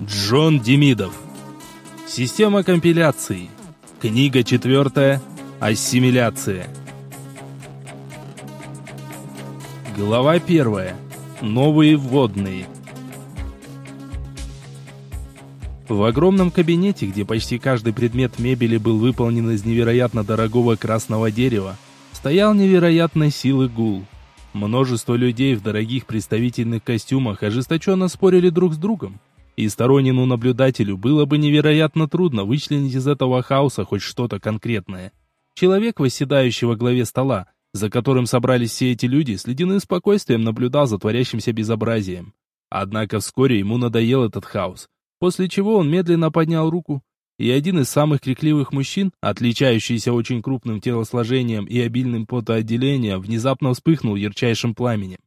Джон Демидов. Система компиляции. Книга четвертая. Ассимиляция. Глава первая. Новые вводные. В огромном кабинете, где почти каждый предмет мебели был выполнен из невероятно дорогого красного дерева, стоял невероятной силы гул. Множество людей в дорогих представительных костюмах ожесточенно спорили друг с другом. И стороннему наблюдателю было бы невероятно трудно вычленить из этого хаоса хоть что-то конкретное. Человек, восседающий во главе стола, за которым собрались все эти люди, с ледяным спокойствием наблюдал за творящимся безобразием. Однако вскоре ему надоел этот хаос, после чего он медленно поднял руку, и один из самых крикливых мужчин, отличающийся очень крупным телосложением и обильным потоотделением, внезапно вспыхнул ярчайшим пламенем.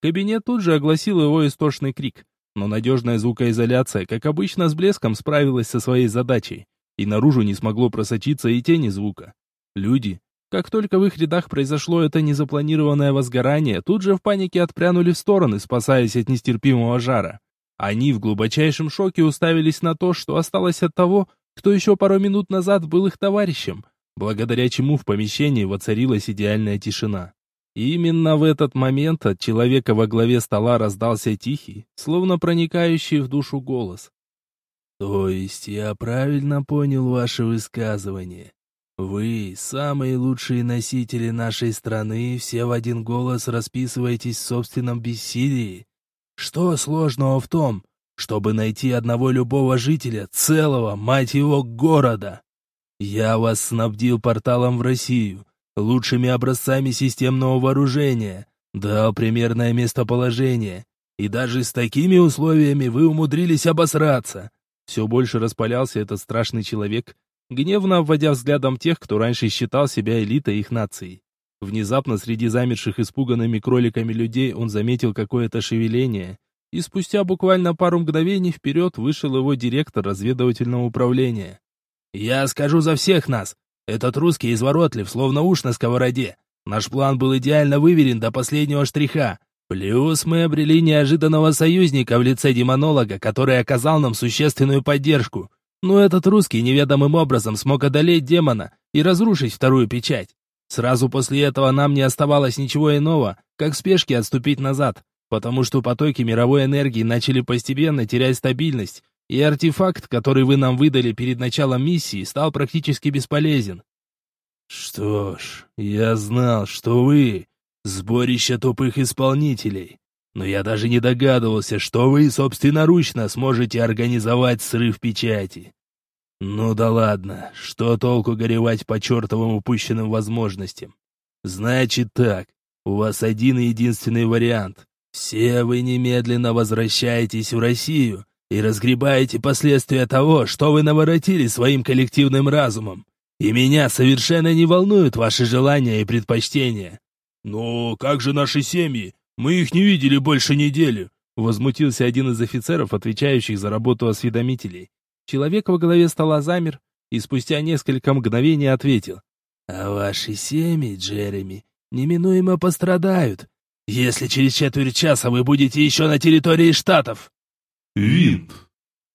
Кабинет тут же огласил его истошный крик, но надежная звукоизоляция, как обычно, с блеском справилась со своей задачей, и наружу не смогло просочиться и тени звука. Люди, как только в их рядах произошло это незапланированное возгорание, тут же в панике отпрянули в стороны, спасаясь от нестерпимого жара. Они в глубочайшем шоке уставились на то, что осталось от того, кто еще пару минут назад был их товарищем, благодаря чему в помещении воцарилась идеальная тишина. Именно в этот момент от человека во главе стола раздался тихий, словно проникающий в душу голос. «То есть я правильно понял ваше высказывание? Вы, самые лучшие носители нашей страны, все в один голос расписываетесь в собственном бессилии? Что сложного в том, чтобы найти одного любого жителя, целого, мать его, города? Я вас снабдил порталом в Россию, лучшими образцами системного вооружения, дал примерное местоположение. И даже с такими условиями вы умудрились обосраться. Все больше распалялся этот страшный человек, гневно обводя взглядом тех, кто раньше считал себя элитой их нации. Внезапно среди замерших испуганными кроликами людей он заметил какое-то шевеление, и спустя буквально пару мгновений вперед вышел его директор разведывательного управления. «Я скажу за всех нас, этот русский изворотлив, словно уж на сковороде. Наш план был идеально выверен до последнего штриха. Плюс мы обрели неожиданного союзника в лице демонолога, который оказал нам существенную поддержку. Но этот русский неведомым образом смог одолеть демона и разрушить вторую печать. Сразу после этого нам не оставалось ничего иного, как в спешке отступить назад, потому что потоки мировой энергии начали постепенно терять стабильность, и артефакт, который вы нам выдали перед началом миссии, стал практически бесполезен. Что ж, я знал, что вы — сборище тупых исполнителей, но я даже не догадывался, что вы собственноручно сможете организовать срыв печати. Ну да ладно, что толку горевать по чертовым упущенным возможностям? Значит так, у вас один и единственный вариант. Все вы немедленно возвращаетесь в Россию и разгребаете последствия того, что вы наворотили своим коллективным разумом. И меня совершенно не волнуют ваши желания и предпочтения. Но как же наши семьи? Мы их не видели больше недели. Возмутился один из офицеров, отвечающих за работу осведомителей. Человек во главе стола замер и спустя несколько мгновений ответил. «А ваши семьи, Джереми, неминуемо пострадают, если через четверть часа вы будете еще на территории Штатов». Винт.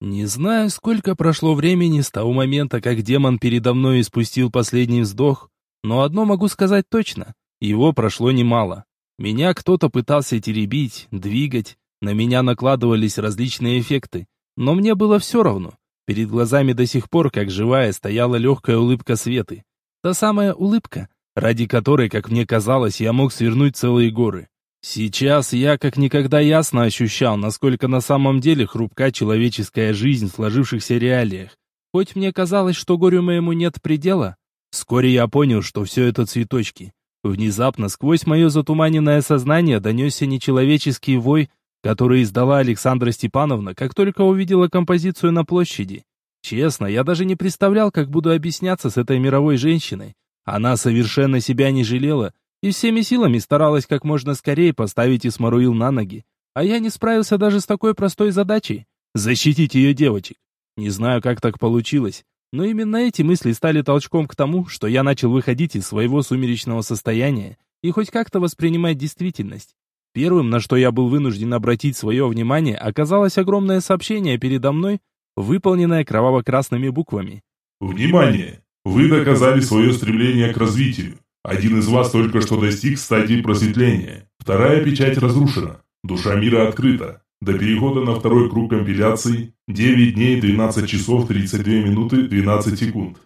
Не знаю, сколько прошло времени с того момента, как демон передо мной испустил последний вздох, но одно могу сказать точно. Его прошло немало. Меня кто-то пытался теребить, двигать, на меня накладывались различные эффекты, но мне было все равно. Перед глазами до сих пор, как живая, стояла легкая улыбка Светы. Та самая улыбка, ради которой, как мне казалось, я мог свернуть целые горы. Сейчас я как никогда ясно ощущал, насколько на самом деле хрупка человеческая жизнь в сложившихся реалиях. Хоть мне казалось, что горю моему нет предела, вскоре я понял, что все это цветочки. Внезапно сквозь мое затуманенное сознание донесся нечеловеческий вой, который издала Александра Степановна, как только увидела композицию на площади. Честно, я даже не представлял, как буду объясняться с этой мировой женщиной. Она совершенно себя не жалела, и всеми силами старалась как можно скорее поставить Исмаруил на ноги. А я не справился даже с такой простой задачей — защитить ее девочек. Не знаю, как так получилось, но именно эти мысли стали толчком к тому, что я начал выходить из своего сумеречного состояния и хоть как-то воспринимать действительность. Первым, на что я был вынужден обратить свое внимание, оказалось огромное сообщение передо мной, выполненное кроваво-красными буквами. «Внимание! Вы доказали свое стремление к развитию. Один из вас только что достиг стадии просветления. Вторая печать разрушена. Душа мира открыта. До перехода на второй круг компиляции 9 дней 12 часов 32 минуты 12 секунд.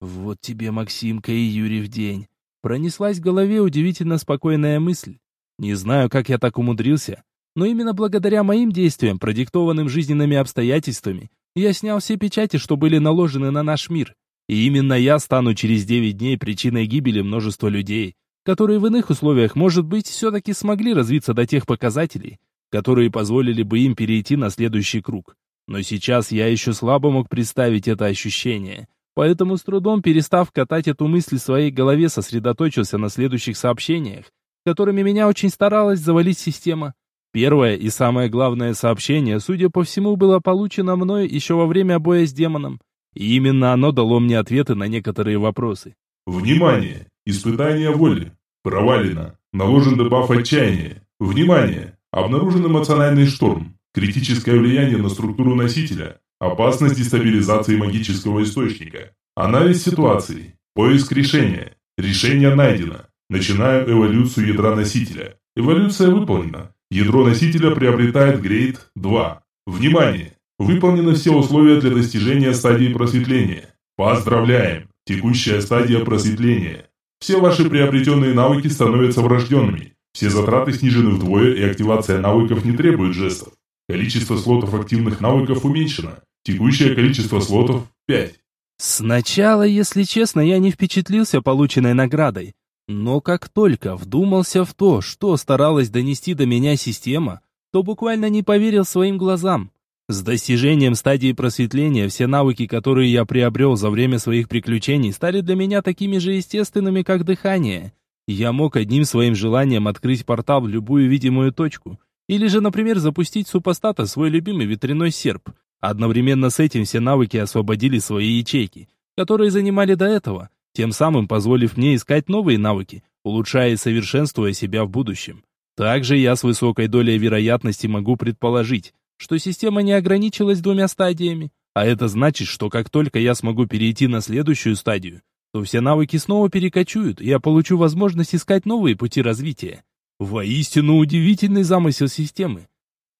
Вот тебе, Максимка и Юрий в день. Пронеслась в голове удивительно спокойная мысль. Не знаю, как я так умудрился, но именно благодаря моим действиям, продиктованным жизненными обстоятельствами, я снял все печати, что были наложены на наш мир. И именно я стану через 9 дней причиной гибели множества людей, которые в иных условиях, может быть, все-таки смогли развиться до тех показателей, которые позволили бы им перейти на следующий круг. Но сейчас я еще слабо мог представить это ощущение, поэтому с трудом перестав катать эту мысль в своей голове, сосредоточился на следующих сообщениях, которыми меня очень старалась завалить система. Первое и самое главное сообщение, судя по всему, было получено мной еще во время боя с демоном. И именно оно дало мне ответы на некоторые вопросы. Внимание! Испытание воли. Провалено. Наложен дебаф отчаяния. Внимание! Обнаружен эмоциональный шторм. Критическое влияние на структуру носителя. Опасность дестабилизации магического источника. Анализ ситуации. Поиск решения. Решение найдено. Начинаю эволюцию ядра носителя. Эволюция выполнена. Ядро носителя приобретает грейд 2. Внимание! Выполнены все условия для достижения стадии просветления. Поздравляем! Текущая стадия просветления. Все ваши приобретенные навыки становятся врожденными. Все затраты снижены вдвое и активация навыков не требует жестов. Количество слотов активных навыков уменьшено. Текущее количество слотов – 5. Сначала, если честно, я не впечатлился полученной наградой. Но как только вдумался в то, что старалась донести до меня система, то буквально не поверил своим глазам. С достижением стадии просветления все навыки, которые я приобрел за время своих приключений, стали для меня такими же естественными, как дыхание. Я мог одним своим желанием открыть портал в любую видимую точку, или же, например, запустить супостата свой любимый ветряной серп. Одновременно с этим все навыки освободили свои ячейки, которые занимали до этого, тем самым позволив мне искать новые навыки, улучшая и совершенствуя себя в будущем. Также я с высокой долей вероятности могу предположить, что система не ограничилась двумя стадиями, а это значит, что как только я смогу перейти на следующую стадию, то все навыки снова перекочуют, и я получу возможность искать новые пути развития. Воистину удивительный замысел системы.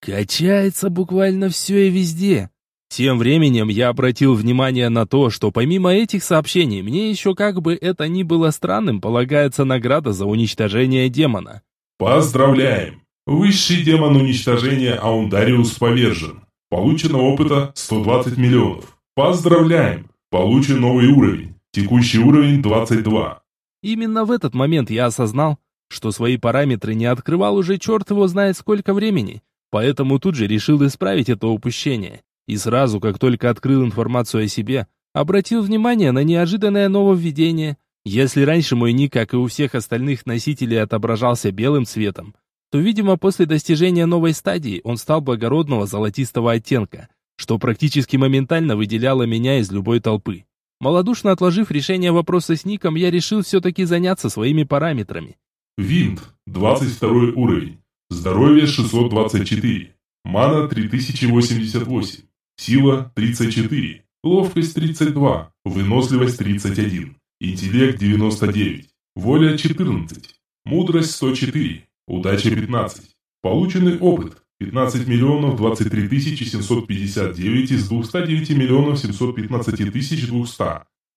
Качается буквально все и везде. Тем временем я обратил внимание на то, что помимо этих сообщений, мне еще как бы это ни было странным, полагается награда за уничтожение демона. Поздравляем! Высший демон уничтожения Аундариус повержен. Получено опыта 120 миллионов. Поздравляем! Получен новый уровень. Текущий уровень 22. Именно в этот момент я осознал, что свои параметры не открывал уже черт его знает сколько времени, поэтому тут же решил исправить это упущение. И сразу, как только открыл информацию о себе, обратил внимание на неожиданное нововведение. Если раньше мой ник, как и у всех остальных носителей, отображался белым цветом, то, видимо, после достижения новой стадии он стал благородного золотистого оттенка, что практически моментально выделяло меня из любой толпы. Малодушно отложив решение вопроса с ником, я решил все-таки заняться своими параметрами. Винт, 22 уровень. Здоровье 624. Мана 3088. Сила 34. Ловкость 32. Выносливость 31. Интеллект 99. Воля 14. Мудрость 104. Удача 15. Полученный опыт 15 миллионов 23 тысячи 759 из 209 миллионов 715 тысяч 200.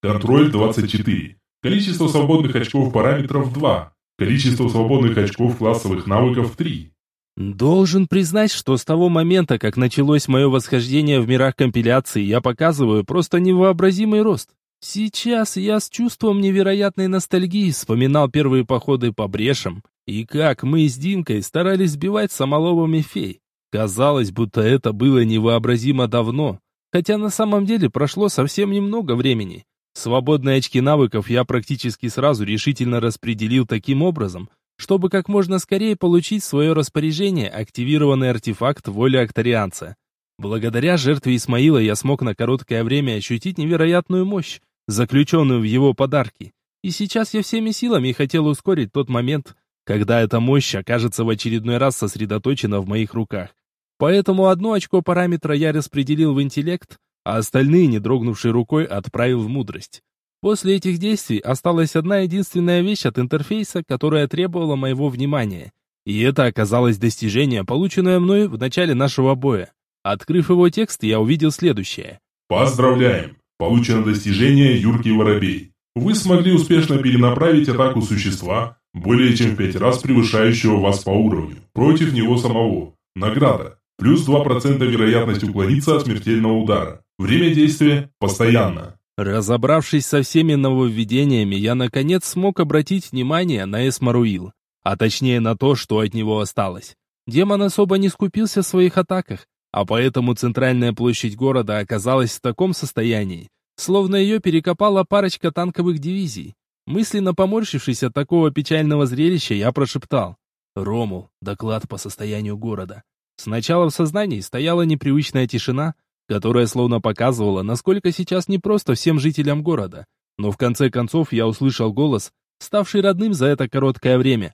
Контроль 24. Количество свободных очков параметров 2. Количество свободных очков классовых навыков 3. Должен признать, что с того момента, как началось мое восхождение в мирах компиляции, я показываю просто невообразимый рост. Сейчас я с чувством невероятной ностальгии вспоминал первые походы по брешам, и как мы с Димкой старались сбивать самоловами фей. Казалось, будто это было невообразимо давно, хотя на самом деле прошло совсем немного времени. Свободные очки навыков я практически сразу решительно распределил таким образом, чтобы как можно скорее получить в свое распоряжение активированный артефакт воли акторианца. Благодаря жертве Исмаила я смог на короткое время ощутить невероятную мощь, заключенную в его подарки. И сейчас я всеми силами хотел ускорить тот момент, когда эта мощь окажется в очередной раз сосредоточена в моих руках. Поэтому одно очко параметра я распределил в интеллект, а остальные, не дрогнувшей рукой, отправил в мудрость. После этих действий осталась одна единственная вещь от интерфейса, которая требовала моего внимания. И это оказалось достижение, полученное мной в начале нашего боя. Открыв его текст, я увидел следующее. Поздравляем! Получено достижение Юркий Воробей. Вы смогли успешно перенаправить атаку существа, более чем в пять раз превышающего вас по уровню, против него самого. Награда. Плюс 2% вероятность уклониться от смертельного удара. Время действия – постоянно. Разобравшись со всеми нововведениями, я наконец смог обратить внимание на Эсмаруил, а точнее на то, что от него осталось. Демон особо не скупился в своих атаках, а поэтому центральная площадь города оказалась в таком состоянии, словно ее перекопала парочка танковых дивизий. Мысленно поморщившись от такого печального зрелища, я прошептал. «Ромул, доклад по состоянию города». Сначала в сознании стояла непривычная тишина, которая словно показывала, насколько сейчас не просто всем жителям города. Но в конце концов я услышал голос, ставший родным за это короткое время.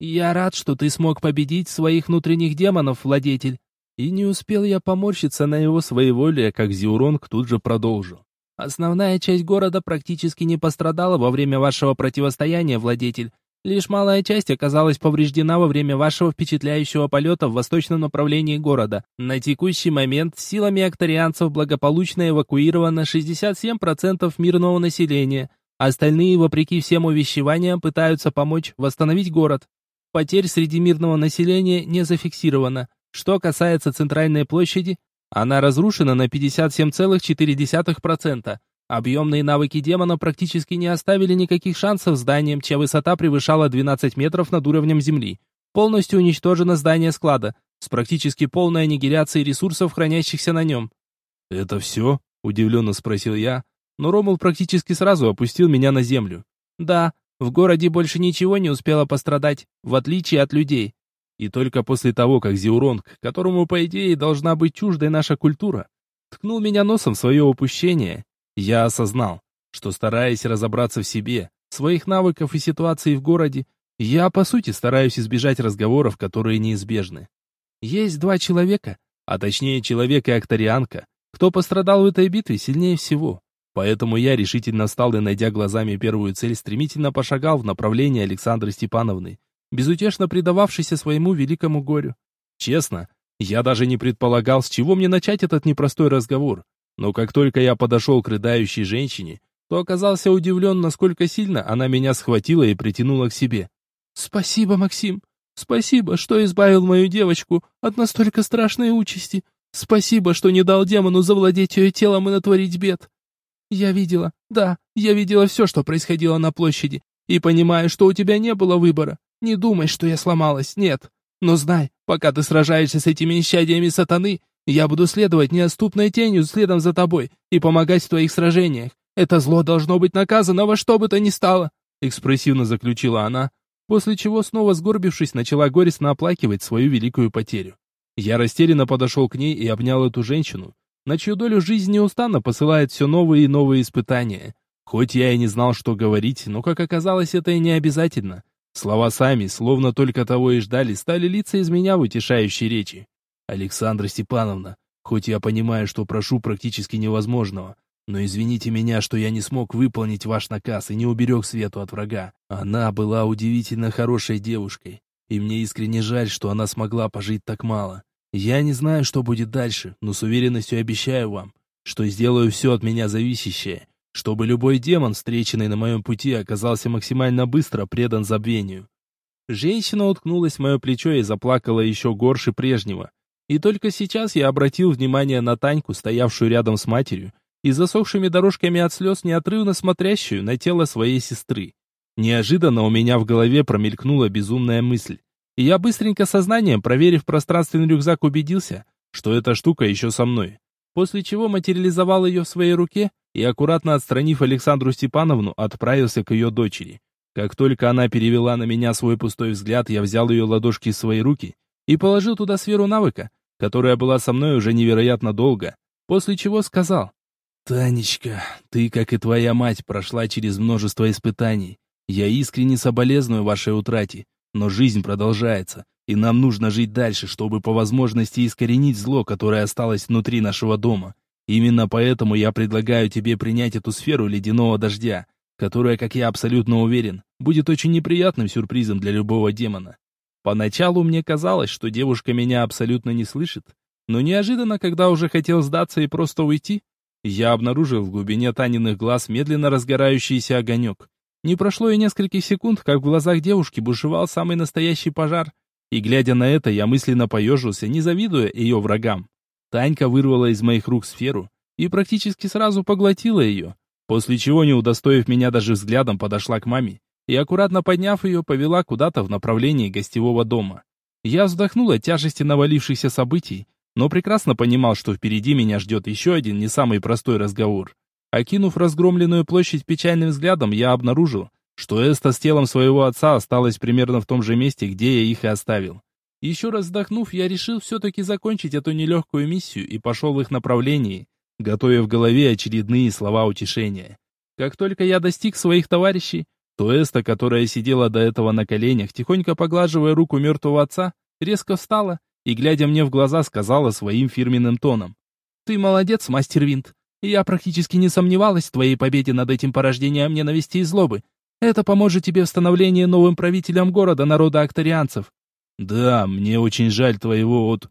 «Я рад, что ты смог победить своих внутренних демонов, владетель». И не успел я поморщиться на его своеволие, как Зиуронг тут же продолжил. «Основная часть города практически не пострадала во время вашего противостояния, владетель. Лишь малая часть оказалась повреждена во время вашего впечатляющего полета в восточном направлении города. На текущий момент силами акторианцев благополучно эвакуировано 67% мирного населения. Остальные, вопреки всем увещеваниям, пытаются помочь восстановить город. Потерь среди мирного населения не зафиксировано. Что касается центральной площади, она разрушена на 57,4%. Объемные навыки демона практически не оставили никаких шансов зданиям, чья высота превышала 12 метров над уровнем земли. Полностью уничтожено здание склада, с практически полной аннигиляцией ресурсов, хранящихся на нем. «Это все?» – удивленно спросил я, но Ромул практически сразу опустил меня на землю. «Да, в городе больше ничего не успело пострадать, в отличие от людей. И только после того, как Зиуронг, которому, по идее, должна быть чуждой наша культура, ткнул меня носом в свое упущение, я осознал, что стараясь разобраться в себе, своих навыков и ситуации в городе, я, по сути, стараюсь избежать разговоров, которые неизбежны. Есть два человека, а точнее человек и акторианка, кто пострадал в этой битве сильнее всего. Поэтому я решительно встал и, найдя глазами первую цель, стремительно пошагал в направлении Александры Степановны, безутешно предававшейся своему великому горю. Честно, я даже не предполагал, с чего мне начать этот непростой разговор. Но как только я подошел к рыдающей женщине, то оказался удивлен, насколько сильно она меня схватила и притянула к себе. «Спасибо, Максим! Спасибо, что избавил мою девочку от настолько страшной участи! Спасибо, что не дал демону завладеть ее телом и натворить бед! Я видела, да, я видела все, что происходило на площади, и понимаю, что у тебя не было выбора. Не думай, что я сломалась, нет. Но знай, пока ты сражаешься с этими исчадиями сатаны, я буду следовать неоступной тенью следом за тобой и помогать в твоих сражениях. Это зло должно быть наказано во что бы то ни стало!» Экспрессивно заключила она, после чего, снова сгорбившись, начала горестно оплакивать свою великую потерю. Я растерянно подошел к ней и обнял эту женщину, на чью долю жизнь неустанно посылает все новые и новые испытания. Хоть я и не знал, что говорить, но, как оказалось, это и не обязательно. Слова сами, словно только того и ждали, стали литься из меня в утешающей речи. Александра Степановна, хоть я понимаю, что прошу практически невозможного, но извините меня, что я не смог выполнить ваш наказ и не уберег Свету от врага. Она была удивительно хорошей девушкой, и мне искренне жаль, что она смогла пожить так мало. Я не знаю, что будет дальше, но с уверенностью обещаю вам, что сделаю все от меня зависящее, чтобы любой демон, встреченный на моем пути, оказался максимально быстро предан забвению. Женщина уткнулась в мое плечо и заплакала еще горше прежнего. И только сейчас я обратил внимание на Таньку, стоявшую рядом с матерью, и засохшими дорожками от слез неотрывно смотрящую на тело своей сестры. Неожиданно у меня в голове промелькнула безумная мысль. И я быстренько сознанием, проверив пространственный рюкзак, убедился, что эта штука еще со мной. После чего материализовал ее в своей руке и, аккуратно отстранив Александру Степановну, отправился к ее дочери. Как только она перевела на меня свой пустой взгляд, я взял ее ладошки в свои руки и положил туда сферу навыка, которая была со мной уже невероятно долго, после чего сказал, «Танечка, ты, как и твоя мать, прошла через множество испытаний. Я искренне соболезную вашей утрате, но жизнь продолжается, и нам нужно жить дальше, чтобы по возможности искоренить зло, которое осталось внутри нашего дома. Именно поэтому я предлагаю тебе принять эту сферу ледяного дождя, которая, как я абсолютно уверен, будет очень неприятным сюрпризом для любого демона. Поначалу мне казалось, что девушка меня абсолютно не слышит, но неожиданно, когда уже хотел сдаться и просто уйти, я обнаружил в глубине Таниных глаз медленно разгорающийся огонек. Не прошло и нескольких секунд, как в глазах девушки бушевал самый настоящий пожар. И глядя на это, я мысленно поежился, не завидуя ее врагам. Танька вырвала из моих рук сферу и практически сразу поглотила ее, после чего, не удостоив меня даже взглядом, подошла к маме и, аккуратно подняв ее, повела куда-то в направлении гостевого дома. Я вздохнул от тяжести навалившихся событий, но прекрасно понимал, что впереди меня ждет еще один не самый простой разговор. Окинув разгромленную площадь печальным взглядом, я обнаружил, что Эста с телом своего отца осталась примерно в том же месте, где я их и оставил. Еще раз вздохнув, я решил все-таки закончить эту нелегкую миссию и пошел в их направлении, готовя в голове очередные слова утешения. Как только я достиг своих товарищей, то Эста, которая сидела до этого на коленях, тихонько поглаживая руку мертвого отца, резко встала и, глядя мне в глаза, сказала своим фирменным тоном. «Ты молодец, мастер Винт. Я практически не сомневалась в твоей победе над этим порождением ненависти и злобы. Это поможет тебе в становлении новым правителем города народа акторианцев. Да, мне очень жаль твоего от...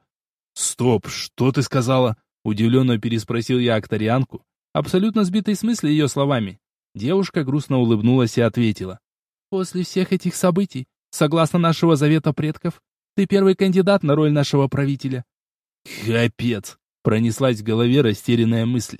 Стоп, что ты сказала? Удивленно переспросил я акторианку, абсолютно сбитый с мысли ее словами. Девушка грустно улыбнулась и ответила. После всех этих событий, согласно нашего завета предков, ты первый кандидат на роль нашего правителя. Капец, пронеслась в голове растерянная мысль.